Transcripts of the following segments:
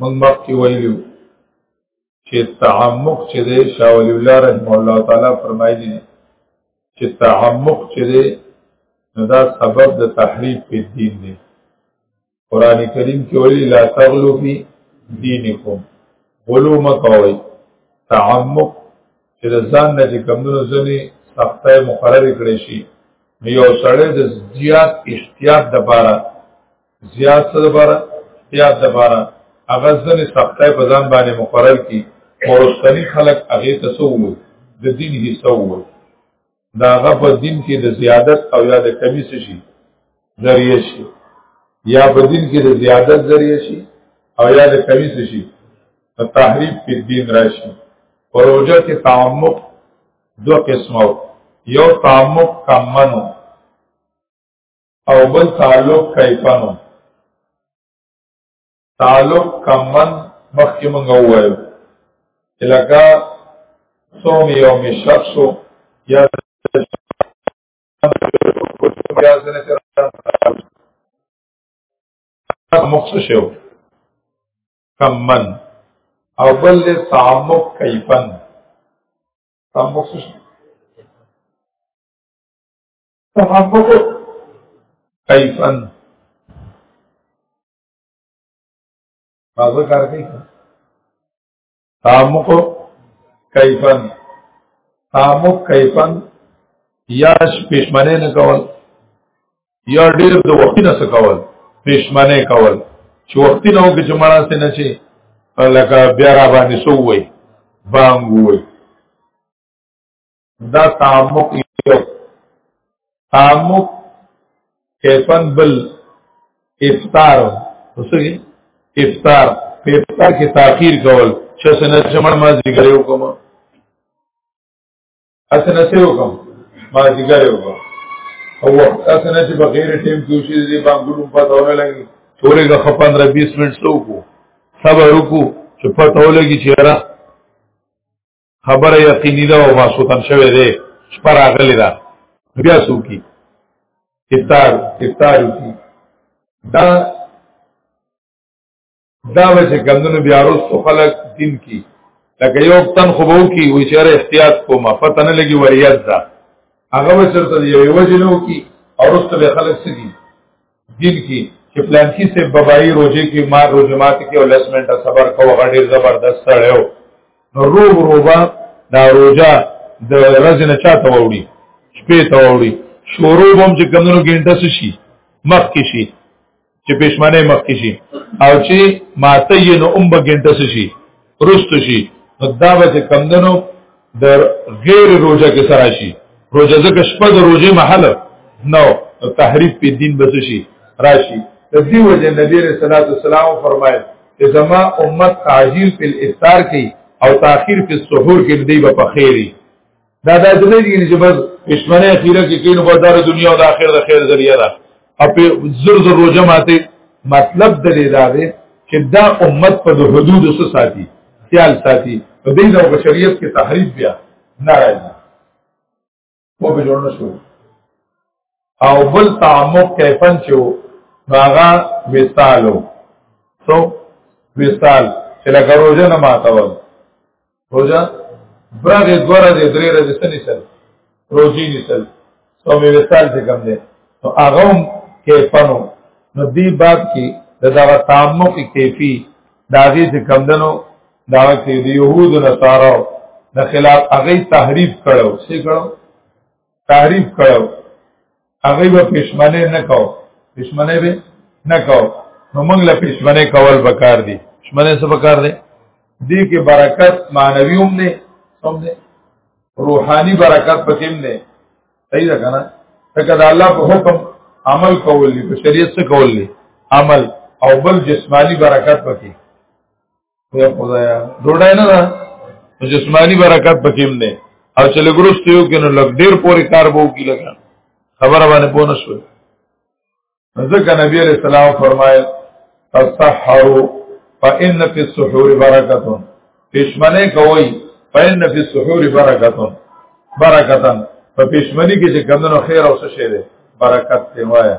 موږ مخکې ویلو چې تعمق چې دی شاه ولی الله رحمه الله تعالی فرمایلی چې تعمق چې دی نو دا سبب د تحریف په دین دی قران کریم کې ویلي لا تغلو فی دینکم غلو مکوي تعمق چې د ځان نه چې کمونو ځنی سخته مقرره کړی شي یو سړی د زیات احتیاط د پاره زیاد څه لپاره زیاد لپاره هغه ځنې سختای په ځان باندې مقرر کی ورستنی خلق هغه تسوو د دین حصہ وو دا هغه په دین کې د زیادت او یا د کمی څه شي ذریعہ شي یا په دین کې د زیادت ذریعہ شي او یا د کمی څه شي تحریف په دین راشي پروژه کې تعمق دو قسمه یو تعمق کمنو او بل تعلق کیفنو تعلق کمن مخکې مونږ وویل لکه صوم یوم شک شو یا بیا ځنه سره مخصوص شو کمن او بل له تعمق کیفن تعمق شو تحقق کیفا هغه کار کوي تحقق کیفا تحقق کیفا یا پښمنه نه کول یا ډیر د وخت نه سکول پښمنه کول چې وخت نه وګ چې مړه سي نه شي لکه بیا را باندې سووي بانګ وي دا تعمق یو تعمق کیفن بل افطار وسګي افطار په افطار کې تاخير کول چې سنت جمع ما ذکر یو کوم اسنه سه یو کوم ما ذکر یو کوم او اسنه چې بغیر ټیم کې وشي دې باندې پته ونه لګي تورې غ 15 20 منټ سو کو صبر وکړو چې پته ولګي چې را خبره یقیني ده او ماسوتن شوی دی شپه راغلی ده بیا څوک افطار افطار کی دا دا وجه کمندونو بیا وروسته خلک دین کی لکه یو تن خو وو کی وی چیرې احتیاط کوم پته نه لګي وریاض ده هغه وسرته یو وجه نو کی او وروسته به خلک سګي دین کې چې پلان کې سه ببای روزه کې ما روزه ماته کې ولس منټه صبر کو غډیر زبردست سړیو نو رو روبا دا روزه د ورځې نه چاته وړي شپې ته وړي شروع هم چې کمونو ګینټه شي مخ کې شي چې پښمنه مخ کې شي او چې ماته یې نو اومبه ګینټه شي رست شي دا به چې کمدنو د غیر روزه کې سره شي روزه ځکه شپه د روزه محل نو تحریف په دین بس شي راشي د دې وجه نبی رسول الله سلام فرمایل چې زما امت تعجیل په افطار کې او تاخير په سحور کې دی په خیری دا دا دې نه چې بس پښمنه اخیره کې کینو په دار دنیا او د آخرت د خیر ذریعہ ده او په زر زر روزه ماته مطلب د دې دا دی چې دا امت په حدود سره ساتي خیال ساتي په دې ډول بشریت کې تحریف بیا نه راځي په جوړ نه شو او بل تعمق کیفن چې هغه وصالو سو وصال چې لکه روزه نه ماتول روزه برغه دوه ورځې درې ورځې سنې سره روزي نسل سو مې وصال څه کم دی نو هغه هم کیفنو نو دی باب کې د دغه تعمق کیفی داغه څه کم دنو دا کې د يهودو نصارو د خلاف هغه تحریف کړو څه کړو تعریف کړو هغه به پښمنه نه کو پښمنه به نه کو نو موږ له پښمنه کول بکار دي پښمنه څه بکار دي دې کې برکت معنوي هم نه هم نه روحاني برکت پکې هم نه صحیح ده کنه ځکه دا الله په حکم عمل کول دي په شریعت څخه کول دي عمل او بل جسمانی برکت پکې یا خدایا ډوډۍ نه ده جسمانی برکت پکې هم نه او چې لګروست یو کې نو لګ ډیر پورې کار بو کی لګا خبره باندې پونه شو ځکه نبی علیہ السلام فرمایل تصحروا فإن في السحور برکت پښمنه کوي فإن في السحور برکت برکتن په پښمنی کې چې کمنو خیر او څه شه ده برکت دی وایا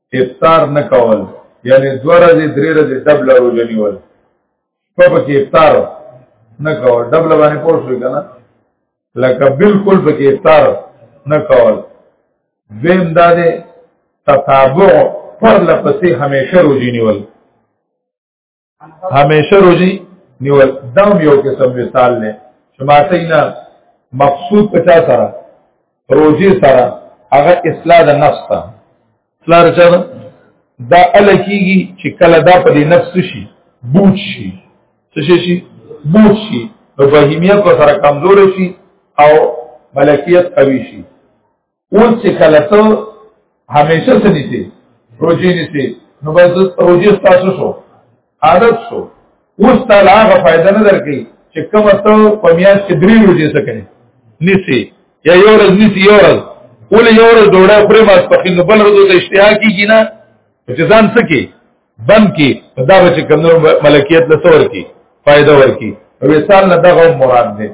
افطار نه کول یعنی دوه ورځې درې ورځې ډبل روزه نیول په کې افطار نه کول ډبل باندې پوه شو کنه لکه بالکل په کې افطار نه کول دویم دا دی تتابع پر لپسې همیشه روزي نیول همیشه روزي نیو دم یو قسم مثال نه شماتې نه مقصود پچا سره روزي سره هغه اصلاح د نفس ته اصلاح رچا دا ال کیږي چې کله دا په دې نفس شي بوج شي څه شي بوج شي نو بهیمیت په سره کمزور شي او ملکیت قوي شي اوس چې کله ته همیشه سني سي روزي نيسي نو بس روزي تاسو شو عادت شو اوس ته لا غ فائدہ نه درکې چې کوم ته پمیاس کې درې روزي سکه نيسي یا یو ورځ نيسي یو ورځ ول یو ورځ ډوړه پرې ماس پخې نو بل ورځ ته اشتها کیږي نه چې ځان سکه بند کی دا به چې کوم ملکیت لسور کی فائدہ ورکی وصال نه دغه مراد دی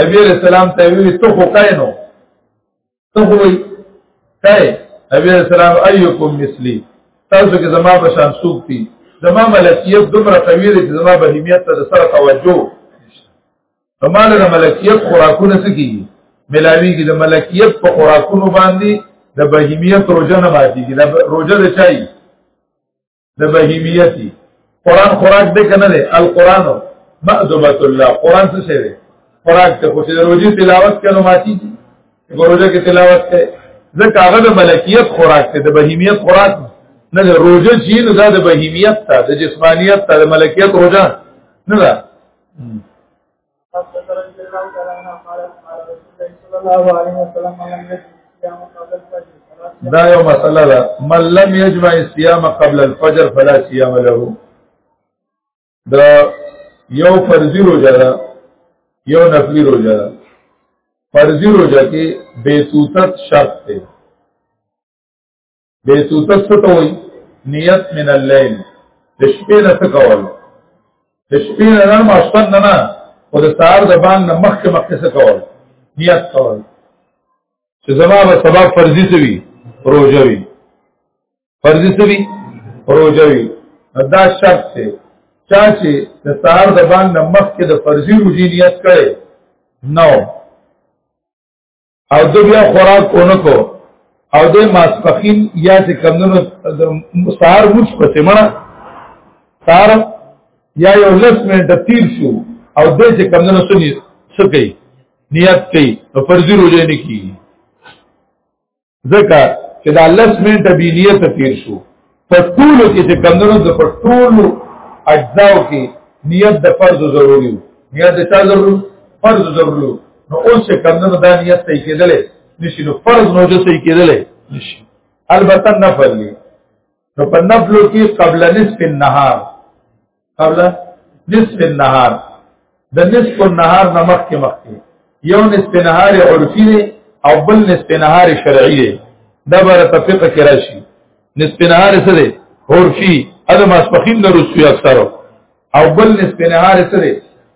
نبی علیہ السلام ته وی ته خو کاینو ته خو وی کای نبی علیہ السلام ایکم مثلی تاسو کې زما په شان سوق دي زما ملکیت دومره قوی دی چې زما بهیمیت ته سره توجه زمال د ملکیت خوراکونه سکی ملاوی کې د ملکیت په خوراکونو باندې د بهیمیت روزنه ماتي کې د روزه د چای د بهیمیتی قران خوراک دې کنه دی القران مأدبۃ الله قران څه شی دی خوراک ته خو چې روزي تلاوت کړو ماتي دي روزه کې تلاوت ته ځکه هغه د ملکیت خوراک ته د بهیمیت خوراک نه د روزه چې نو دا د بهیمیت ته د جسمانیت ته د ملکیت روزه نه ده دا یو مسله ده من لم یجمع الصيام قبل الفجر فلا صيام له دا یو فرضی روزه ده یو نفلی روزه ده فرضی روزه کې بیتوتت شرط ده بیتو تستوي نیت من الليل د شپې نه څه کول د شپې نه ما شپه نه نه او د سهار د بان نه مخکې مخکې څه کول نیت کول چې زما به سبب فرضي سوي روزه وي فرضي سوي روزه وي دا شرط دی چا چې د سهار د بان نه مخکې د فرضي روزي نیت کړي نو او د بیا خوراک اونکو او د ماسپخین یا چې کمونو سهار موږ په سیمړه سهار یا یو لس منټه تیر شو او د چې کمونو سنی سکی نیت کوي نو فرضي روزه نه کیږي ځکه چې دا لس منټه بی نیت تیر شو په ټولو کې چې کمونو د په ټولو اجزاو کې نیت د فرض ضروري نیت د چا ضروري فرض ضروري نو اوس چې کمونو دا نیت صحیح کېدل نشي نو فرض نو جو صحیح کېدل نشي البته نفل دی نو په نفلو کې قبل نصف النهار قبل نصف النهار د نصف النهار نه مخکې مخکې یو نصف نهار عرفي دی او بل نصف نهار شرعي دی دا به تفقیق کې راشي نصف نهار څه دی عرفي اده ماسپخین د رسوي اکثر او بل نصف نهار څه دی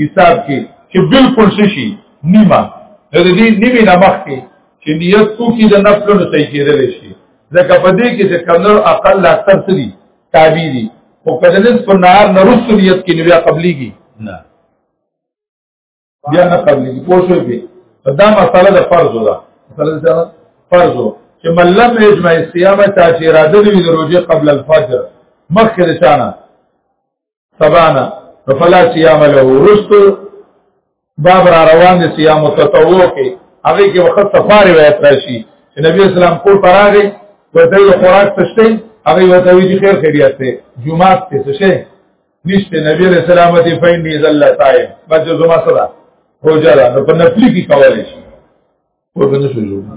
حساب کې چې بالکل څه شي نیمه نو د دې نیمه نه مخکې چې نیت کو کې د نفل نو صحیح کېدل شي ځکه په دې کې چې کمنو اقل اکثر سری تابع دي او کله نس په نار نه رسو نیت کې بیا قبليږي نه بیا نه قبليږي پوه شو به دا مسله د فرض ده مسله ده فرض چې ملم اجماع صيامه تاثیر اراده دی د روزه قبل الفجر مخکې شانه سبانا فلا صيام له رستو باب را روان دي صيام تطوع کې هغه کې وخت سفار روایت راشي چې نبی اسلام کول پراغه ورته یو خوراک تشته هغه ورته وی خیر خیریت ته جمعه ته څه شي نشته نبی رسول الله دې فین دې زل صائم بس زما صدا روزه ده په نفلی کې کولای شي ورته نشو جوړه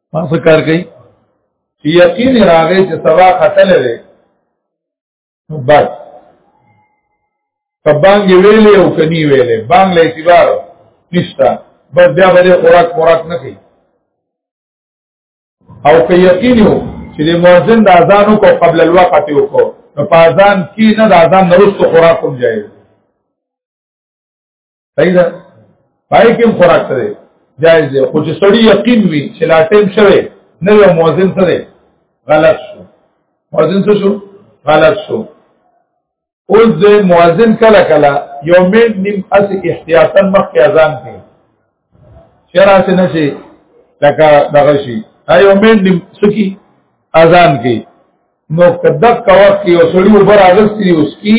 ما څه کار کوي یقین راغی چې سبا قتل لري نو بس کبانګ ویلې او کني ویلې بانګ له اعتبار نشتا بس بیا به خوراک خوراک نه کوي او که یقین یو چې د مؤذن د اذان کو قبل الوقت یو کو نو په اذان کې نه د اذان نرسته خوراک کوم جایز صحیح ده پای کې خوراک ته جایز دی خو چې سړی یقین وي چې لا ټیم شوه نه یو موزن سره غلط شو موزن څه شو غلط شو اوس د موزن کله کله یو مین نیم اس احتیاطا مخکې اذان کوي شرع څه نشي لکه دغه شي ایو مین نیم سکی اذان کوي نو کدک کا وخت یو سړی وبر اغستی اوس کی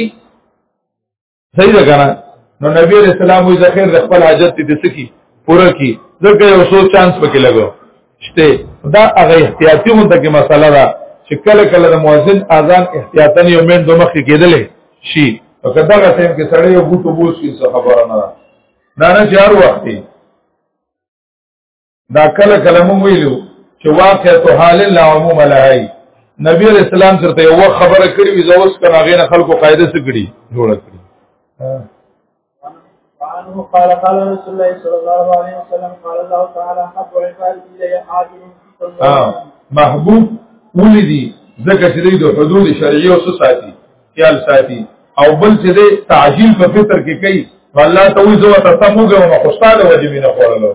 صحیح ده کنه نو نبی علیہ السلام وی زخیر د خپل حاجت دې سکی پوره کی ځکه یو سو چانس پکې لګو شته دا هغه احتیاطي مونږ ته مسله ده چې کله کله د مؤذن اذان احتیاطاً یو منټ دوه مخکې کېدلې شي او کدا غته کې سړی یو بوټو بوس کی خبره نه نه نه چار وخت دا کله کله مو ویلو چې واقع تو حال لا عموم لهي نبی علیہ السلام سره یو خبره کړې وي زوس کنه غیر خلکو قاعده سره کړي جوړ کړي عنه قال قال رسول الله صلى الله عليه وسلم قال الله تعالى حب عباد الي حاضر اه محبوب ولدي ذکر چې د حدود شرعي او ساتي خیال ساتي او بل چې د تعجیل په فطر کې کوي الله ته وځو ته سموګه او مخصاله وجبینه خورلو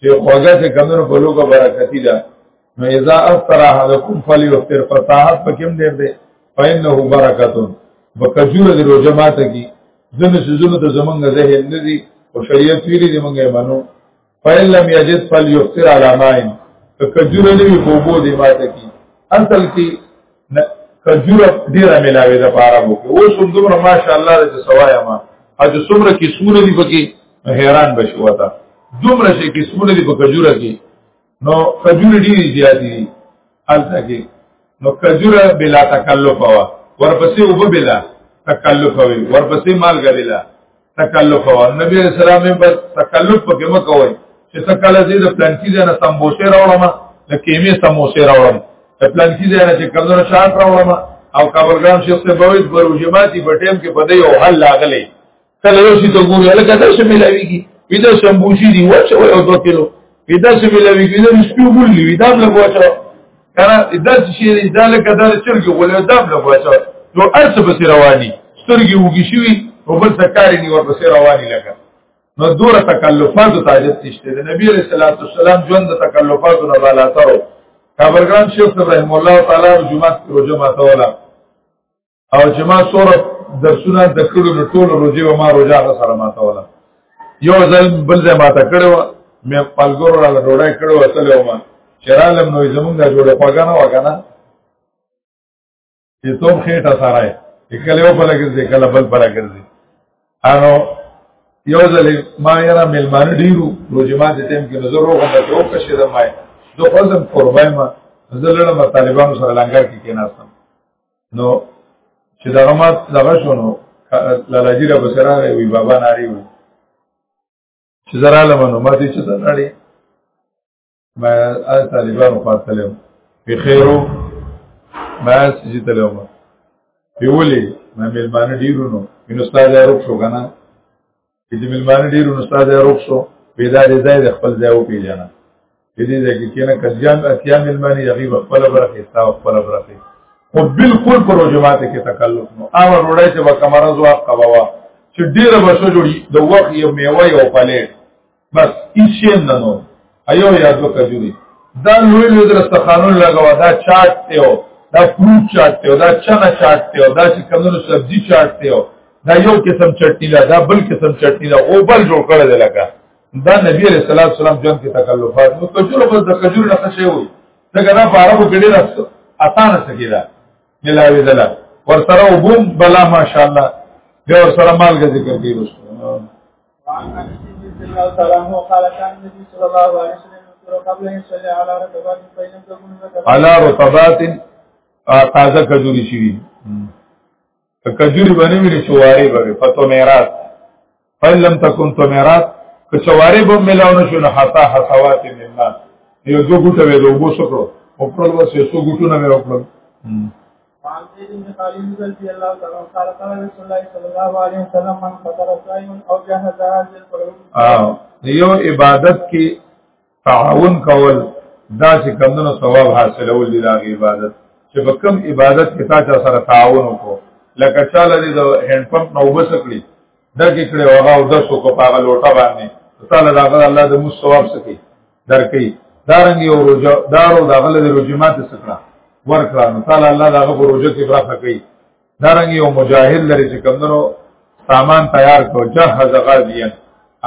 چې خوګه چې کمنو په لوګه برکتی ده نو اذا افطر احدكم فليفطر فصاحت پکم ډیر دی فإنه برکت وکجور د روزه ماته کی زنه سيزونو ته زمونږ ذهن ندي او شریعت ویلي دی مونږه منو فإن لم يجد فليفطر على ماء کجور نه وي بوبو دی ماته کی اصل کې کجوره ډیره ملاوي ده په عربو کې اوس هم دومره ماشاءالله ده چې سوایا ما او چې څومره کې سونه دي پکې حیران بشو وتا دومره شي کې سونه دي په کجوره کې نو کجوره ډیره زیاتې دي الته کې نو کجوره بلا تکلف وا ورپسې وب بلا تکلف وي ورپسې مالګه بلا تکلف او نبی علیہ السلام به تکلف پکې مکوي چې تکلف دې د پلان کې ځنه سمبوسه راوړم د کیمې سموسه راوړم د پلان کې ځنه چې کمزور شاک راوړم او کابلګرام شیخ ته بوید بروجماتی په ټیم کې پدې او حل لاغلې کله یو شي ته ګوري لکه دا څه ملاويږي ودا سمبوسي دی وچه او 2 کیلو ودا څه ملاويږي دا سپیو ګولې ودا لګوچا کنه دا شي دا لکه دا چرګي ولې داب له واچو نو ارس په سر رواني سترګي وګي شوی او بل سکاري نیو په سر رواني لګا نو دوره تکلفات او تاجت نشته د نبی رسول الله صلی الله علیه وسلم ژوند تکلفات نه بالا ترو کابلګرام شیخ ابراهیم الله تعالی جمعه روزه ماتوله او چې ما سوره درسونه د کړو نو ټول روزي و ما روزه هغه سره ماته ولا یو ځل بل ځای ماته کړو مې پلګور را ډوړای کړو اصل و ما چرالم نو زمونږ د جوړه پګانه وګانا چې توم خېټه سره یې کله یو بل ګرځي کله بل بل ګرځي انو یو ځل ما یاره ملمان ډیرو روزي ما د ټیم کې نظر وغوښته چې او کښې د ما دو خپل قربای ما زلړه طالبانو سره لنګر کې کېناستم نو چې دغه مات دغه شونو لالا جیره بسرا وی بابا ناری وی چې زرا لمنو ما دې چې نړی ما از طالبانو فاصله په خیرو ما سجی تلوم پیولی ما ملمانه ډیرونو ان استاد روک شو کنه چې د ملمانه ډیر نو استاد یې روښ شو پیدا دې ځای د خپل ځای او پیژنه دې دې کې کنه کجان اتیا ملمانه یغي خپل برخه تا خپل برخه او بالکل پروژمات کې تکلف نو امر وړای چې با کمره زو اپ کبوا چې ډیره بشو جوړي د وخت یو میوه یو پلیټ بس هیڅ نه نو ایو یا دو کجوري دا لوی لوی در استخانون لګوا دا چاټ ته او دا فروټ چاټ ته او دا چغه چاټ ته او دا چې کمونو سبزی چاټ ته او دا یو قسم چټنی لا دا بل قسم چټنی لا او بل جوړ کړل لګا دا نبی علیہ الصلوۃ والسلام جون کې تکلفات نو کجور بس د کجور نه څه شی وي دا ګنا په عربو کې ډیر اسانه سکیدا ملاوي دلا ورسره وبوم بلا ماشاءالله بیا ورسره مالګه ذکر کیږي وعن انس رضي الله تعالى عنه قال كان النبي صلى الله عليه وسلم قبل ان يصلي على رطبات بين تكون على رطبات تازه کجوري شي کجوري باندې ملي شواري به پتو میراث فإن لم تكن تو میراث که شواري به ملاو نشو نه حتا حسوات من الناس یو دو ګټه وې دوه شکرو خپل وسه سو ګټونه مې وکړل وعن زيد بن خالد رضي الله عنه قال قال رسول الله صلى الله عليه وسلم من فطر صائم او جهز هذه القلوب اه یو عبادت کې تعاون کول دا چې کمونو ثواب حاصلول دي دا عبادت چې په کوم عبادت کې تاسو سره تعاون وکړو لکه چاله دې د هند پمپ نو وسکړي دا کې کړي وغه او د سو کو پاغه لوټه باندې تعالی دا الله د مو ثواب سکی درکې دارنګ یو روزه دارو دغه له روزمات سکړه ورکړه نو تعالی الله دغه روزه کې برخه کوي دارنګ یو مجاهد لري چې کمندونو سامان تیار کو جهز غازیان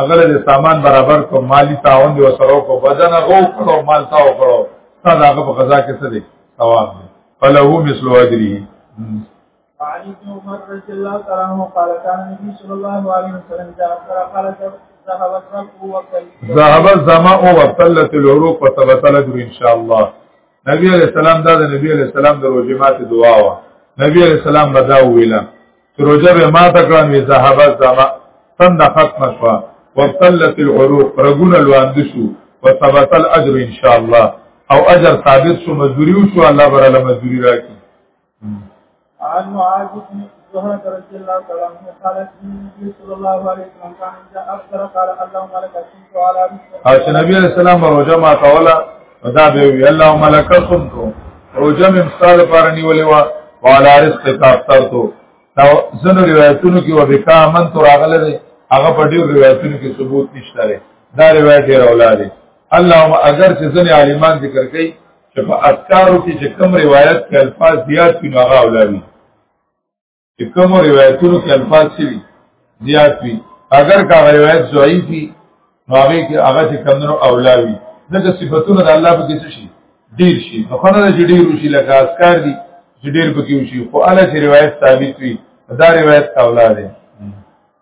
اگر د سامان برابر کو مالی تعاون دی وسره کو بدن غو کړو مال تاو کړو دا هغه په قضا کې څه دی ثواب دی فلهو مثل اجره وعلي بن عمر رضي الله تعالى عنه قال كان النبي صلى الله عليه وسلم إذا أفطر قال ذهب الزمع وقتل ذهب الزمع وقتلت العروق وثبت الأجر إن شاء الله نبی علیہ السلام دا د نبی علیہ السلام د روزه مات دعا وا نبی علیہ السلام بدا ویلا چې روزه به مات کړم وی ذهب الزمع تند ختم شو وقتلت العروق رغون الواند شو وثبت الأجر إن شاء الله او اجر ثابت شو مزدوری شو الله بر له مزدوری راکی عن معاذ بن زهرة رضي الله تعالى عنه قال النبي صلى الله عليه وسلم كان إذا أفطر قال اللهم لك الصمت على رزقك او چې نبی عليه السلام روزه ما کوله دا به وی اللهم لك الصمت روزه مې مستاد پر نیولې وا وعلى رزقك أفطرت دا زنو روایتونو کې وبکا من تو راغله دي هغه په ډیر روایتونو کې ثبوت نشته لري دا روایت ډیر اولاده اللهم اگر چې ځنې عالمان ذکر کوي چې په اذکارو کې چې کوم روایت کې الفاظ زیات وي نو هغه اولاوي چې کوم روایتونو کې الفاظ شي زیات وي اگر کا روایت ضعیف وي نو هغه کې هغه چې کوم نو اولاوي دغه صفاتونه د الله په کې څه شي ډیر شي نو خو نه چې ډیر وشي لکه اذکار دي چې ډیر پکې وشي خو اله چې روایت ثابت وي دا روایت اولاده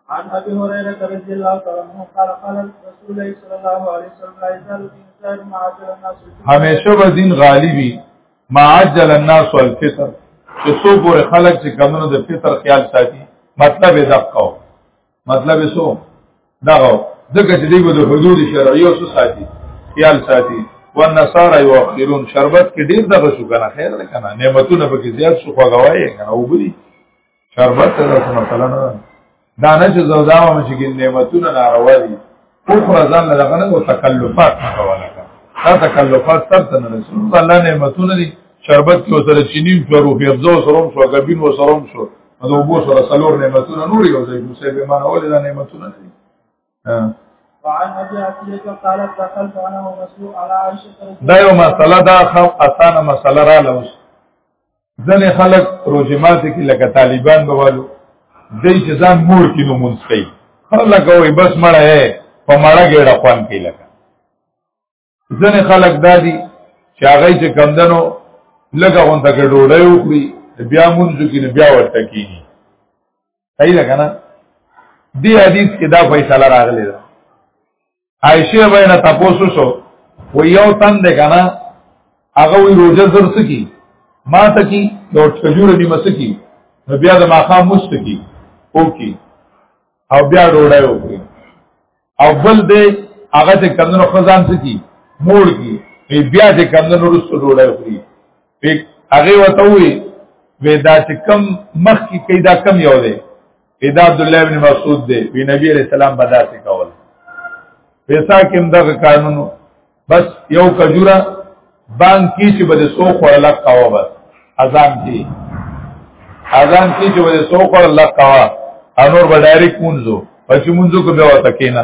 عن ابي هريره رضي الله تعالى عنه قال قال رسول الله صلى الله عليه وسلم لا يزال الانسان مع عجل الناس همیشه به دین غالبي مع عجل الناس والفطر چې څو پورې خلک چې کمنو د فطر خیال ساتي مطلب یې دقاو مطلب یې څو دغه دغه چې دی د حدود شرعي او ساتي خیال ساتي والنصارى يؤخرون شربت کې ډیر دغه شو کنه خیر ده کنه نعمتونه به کې زیات شو خو غوايي کنه وګړي شربت ته داسې مسله نه ده دا نه چې زودا وم چې ګین نعمتونه ناروا دي اخرى ځان له غنه او تکلفات نه کوله دا تکلفات تر ته نه رسول الله نعمتونه دي شربت کې سره چینی او روح افزو سره شو غبین و سره شو نو وبو سره سلور نعمتونه نور یو ځای نو سبب معنا ولې دا نعمتونه دي وعن ابي عتيق قال دخلت انا ومسلو على عائشه دا یو مسله دا خو اسانه مسله را لوس ځنې خلک روزه ماتي کې لکه طالبان بوالو دای چې ځان مور کې نو مونږ کوي هر لکه وي بس مړه ہے په مړه ګډه خوان کې لکه ځنې خلک دادي چې هغه چې کمندنو لګه غون تک ډوډۍ وکړي بیا مونږ کې نه بیا ورته کیږي صحیح ده کنه دی حدیث کې دا فیصله راغلی ده عائشه بینه تاسو شو و یو تن ده کنه هغه وی روزه زر سکی ما ته کی نو کجوره نیمه سکی نو بیا د ماقام مست کی او کی او بیا ډوړای او کی او بل دې هغه ته کمنو خزان سکی موړ کی بیا دې کمنو رسو ډوړای او کی هغه وته وی ودا چې کم مخ کی کیدا کم یو دی ادا عبد الله ابن مسعود دی وی نبی علیہ السلام بداسه کول پیسا کوم دغه قانون بس یو کجورا بانک کی چې بده سو خور لک کاوه بس اذان کی اذان کی چې بده سو خور لک کاوه انور به ډایرک مونږو پچ مونږو کو به وته کینا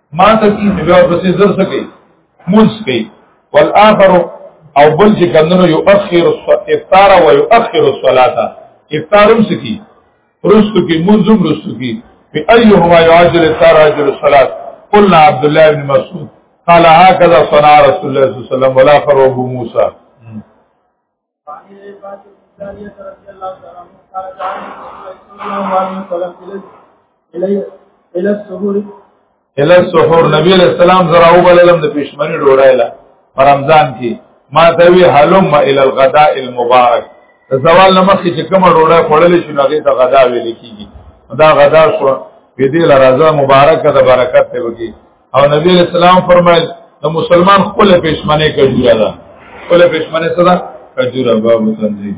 ما ته کی بیا پسې زر سکی مونږ کی والآخر او بل چې کندنو یو اخر افطار او یو اخر الصلاه افطارم سکی رستو کی منظم رستو کی فی ایهما یعجل افطار اجل الصلاه قلنا عبد الله بن مسعود قال هكذا صنع رسول الله صلى الله عليه وسلم ولا فرو ابو موسى وعن العباس الثانية رضي الله تعالى عنه قال تعالى صلى الله عليه وسلم إلي إلى السهور إلى السهور نبي عليه السلام زراو بللم د پښمنی ډوړای لا رمضان کې ما ته وی حلم الى الغداء المبارك زوال نمخې چې کوم ډوړای خړل شي نو هغه ته غدا ویل کیږي دا غدا شو په دې لرزه مبارکه د برکت ته وږي او نبی علیہ السلام فرمایل د مسلمان خپل پښمنه کجوره ده خپل پښمنه څه ده کجوره باب تنظیم